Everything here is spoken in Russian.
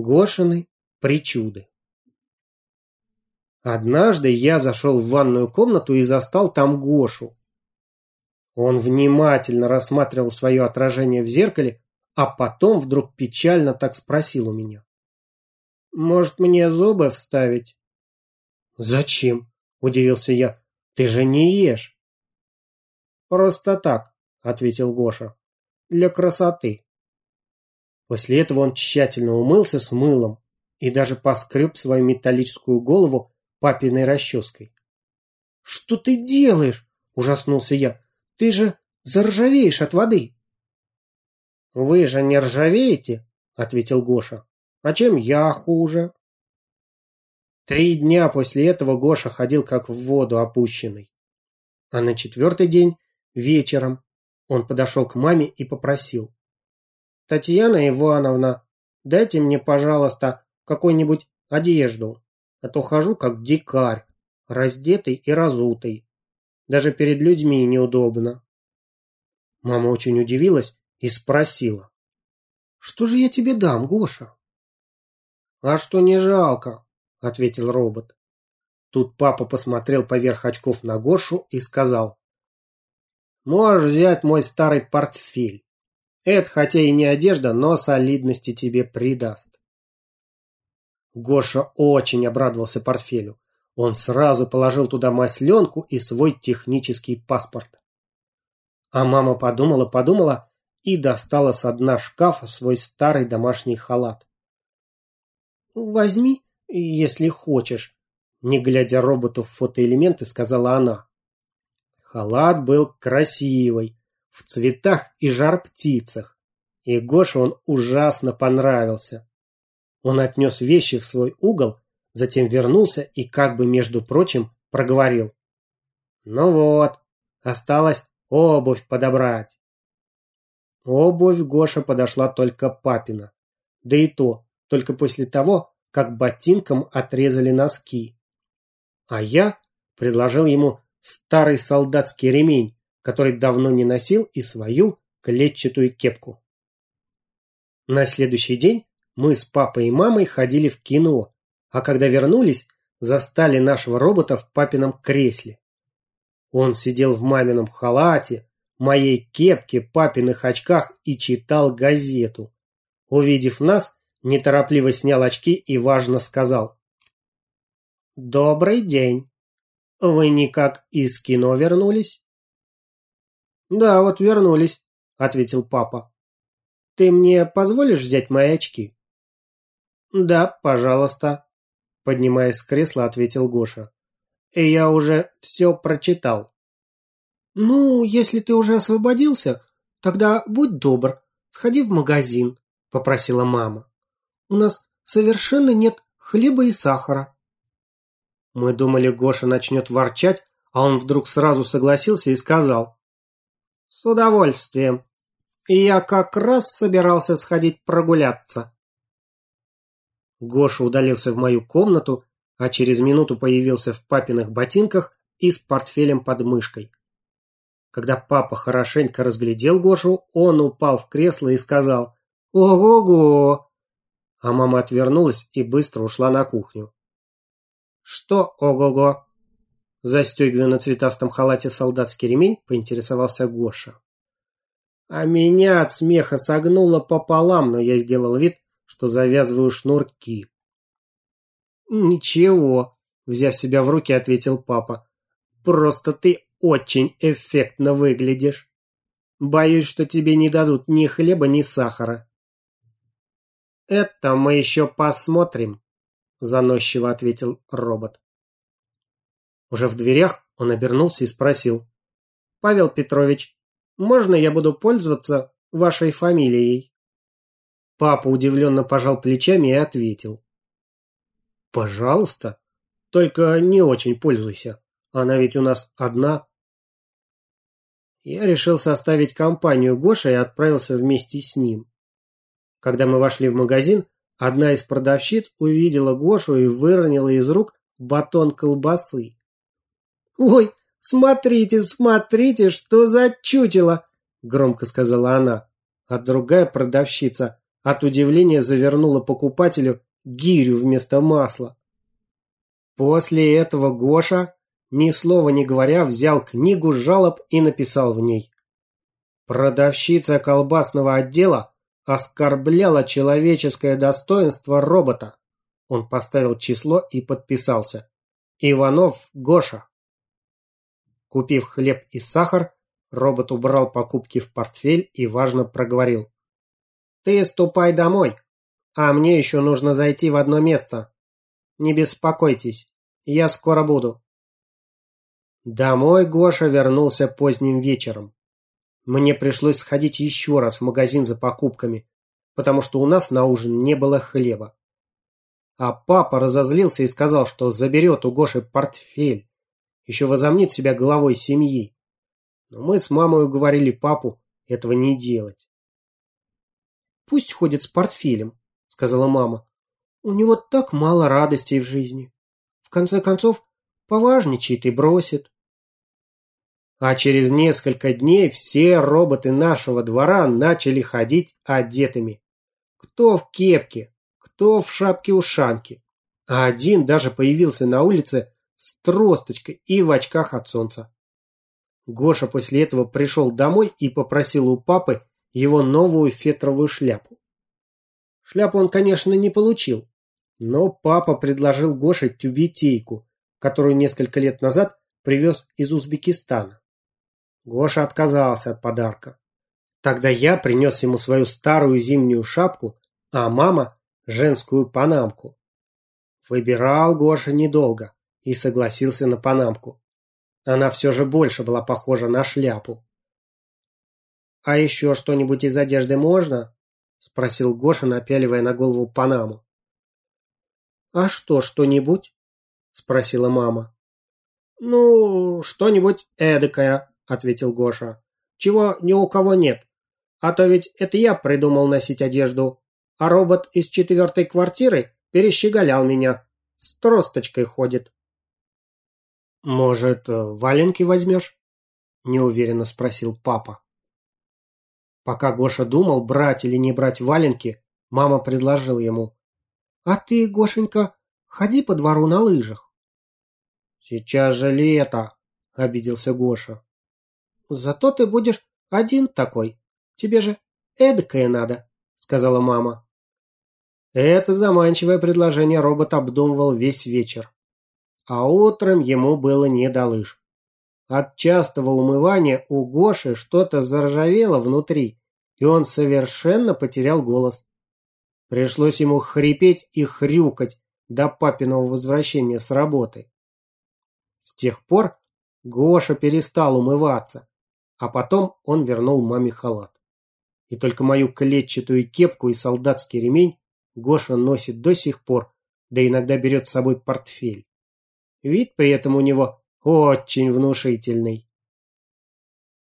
Гошины причуды. Однажды я зашел в ванную комнату и застал там Гошу. Он внимательно рассматривал свое отражение в зеркале, а потом вдруг печально так спросил у меня. «Может, мне зубы вставить?» «Зачем?» – удивился я. «Ты же не ешь». «Просто так», – ответил Гоша. «Для красоты». После этого он тщательно умылся с мылом и даже поскреб свою металлическую голову папиной расческой. «Что ты делаешь?» – ужаснулся я. «Ты же заржавеешь от воды!» «Вы же не ржавеете?» – ответил Гоша. «А чем я хуже?» Три дня после этого Гоша ходил как в воду опущенный. А на четвертый день, вечером, он подошел к маме и попросил. «Татьяна Ивановна, дайте мне, пожалуйста, какую-нибудь одежду, а то хожу как дикарь, раздетый и разутый. Даже перед людьми неудобно». Мама очень удивилась и спросила. «Что же я тебе дам, Гоша?» «А что не жалко?» – ответил робот. Тут папа посмотрел поверх очков на Гошу и сказал. «Можешь взять мой старый портфель. Это хотя и не одежда, но солидности тебе придаст. Гоша очень обрадовался портфелю. Он сразу положил туда масленку и свой технический паспорт. А мама подумала-подумала и достала с дна шкафа свой старый домашний халат. «Возьми, если хочешь», – не глядя роботу в фотоэлементы, сказала она. Халат был красивый, в цветах и жар-птицах. И Гоше он ужасно понравился. Он отнес вещи в свой угол, затем вернулся и как бы, между прочим, проговорил. «Ну вот, осталось обувь подобрать». Обувь Гоша подошла только папина. Да и то, только после того, как ботинкам отрезали носки. А я предложил ему старый солдатский ремень, который давно не носил и свою клетчатую кепку. На следующий день мы с папой и мамой ходили в кино, а когда вернулись, застали нашего робота в папином кресле. Он сидел в мамином халате, моей кепке, папиных очках и читал газету. Увидев нас, неторопливо снял очки и важно сказал. «Добрый день. Вы никак из кино вернулись?» «Да, вот вернулись», — ответил папа. «Ты мне позволишь взять мои очки?» «Да, пожалуйста», — поднимаясь с кресла, ответил Гоша. «И я уже все прочитал». «Ну, если ты уже освободился, тогда будь добр, сходи в магазин», — попросила мама. «У нас совершенно нет хлеба и сахара». Мы думали, Гоша начнет ворчать, а он вдруг сразу согласился и сказал. «С удовольствием. Я как раз собирался сходить прогуляться». Гоша удалился в мою комнату, а через минуту появился в папиных ботинках и с портфелем под мышкой. Когда папа хорошенько разглядел Гошу, он упал в кресло и сказал «Ого-го!», а мама отвернулась и быстро ушла на кухню. «Что ого-го?» Застегивая на цветастом халате солдатский ремень, поинтересовался Гоша. А меня от смеха согнуло пополам, но я сделал вид, что завязываю шнурки. «Ничего», — взяв себя в руки, ответил папа. «Просто ты очень эффектно выглядишь. Боюсь, что тебе не дадут ни хлеба, ни сахара». «Это мы еще посмотрим», — заносчиво ответил робот. Уже в дверях он обернулся и спросил. «Павел Петрович, можно я буду пользоваться вашей фамилией?» Папа удивленно пожал плечами и ответил. «Пожалуйста, только не очень пользуйся. Она ведь у нас одна». Я решил составить компанию Гоша и отправился вместе с ним. Когда мы вошли в магазин, одна из продавщиц увидела Гошу и выронила из рук батон колбасы. «Ой, смотрите, смотрите, что за чучело!» – громко сказала она. А другая продавщица от удивления завернула покупателю гирю вместо масла. После этого Гоша, ни слова не говоря, взял книгу жалоб и написал в ней. Продавщица колбасного отдела оскорбляла человеческое достоинство робота. Он поставил число и подписался. Иванов Гоша. Купив хлеб и сахар, робот убрал покупки в портфель и важно проговорил. «Ты ступай домой, а мне еще нужно зайти в одно место. Не беспокойтесь, я скоро буду». Домой Гоша вернулся поздним вечером. Мне пришлось сходить еще раз в магазин за покупками, потому что у нас на ужин не было хлеба. А папа разозлился и сказал, что заберет у Гоши портфель, еще возомнит себя главой семьи. Но мы с мамой уговорили папу этого не делать. «Пусть ходит с портфелем», — сказала мама. «У него так мало радостей в жизни. В конце концов, поважничает и бросит». А через несколько дней все роботы нашего двора начали ходить одетыми. Кто в кепке, кто в шапке-ушанке. А один даже появился на улице с тросточкой и в очках от солнца. Гоша после этого пришел домой и попросил у папы его новую фетровую шляпу. Шляпу он, конечно, не получил, но папа предложил Гоше тюбетейку, которую несколько лет назад привез из Узбекистана. Гоша отказался от подарка. Тогда я принес ему свою старую зимнюю шапку, а мама женскую панамку. Выбирал Гоша недолго и согласился на панамку. Она все же больше была похожа на шляпу. «А еще что-нибудь из одежды можно?» – спросил Гоша, напяливая на голову панаму. «А что, что-нибудь?» – спросила мама. «Ну, что-нибудь эдакое», – ответил Гоша. «Чего ни у кого нет. А то ведь это я придумал носить одежду, а робот из четвертой квартиры перещеголял меня. С тросточкой ходит. «Может, валенки возьмешь?» – неуверенно спросил папа. Пока Гоша думал, брать или не брать валенки, мама предложила ему. «А ты, Гошенька, ходи по двору на лыжах». «Сейчас же лето», – обиделся Гоша. «Зато ты будешь один такой. Тебе же эдакое надо», – сказала мама. Это заманчивое предложение робот обдумывал весь вечер. А утром ему было не до лыж. От частого умывания у Гоши что-то заржавело внутри, и он совершенно потерял голос. Пришлось ему хрипеть и хрюкать до папиного возвращения с работы. С тех пор Гоша перестал умываться, а потом он вернул маме халат. И только мою клетчатую кепку и солдатский ремень Гоша носит до сих пор, да иногда берет с собой портфель. Вид при этом у него очень внушительный.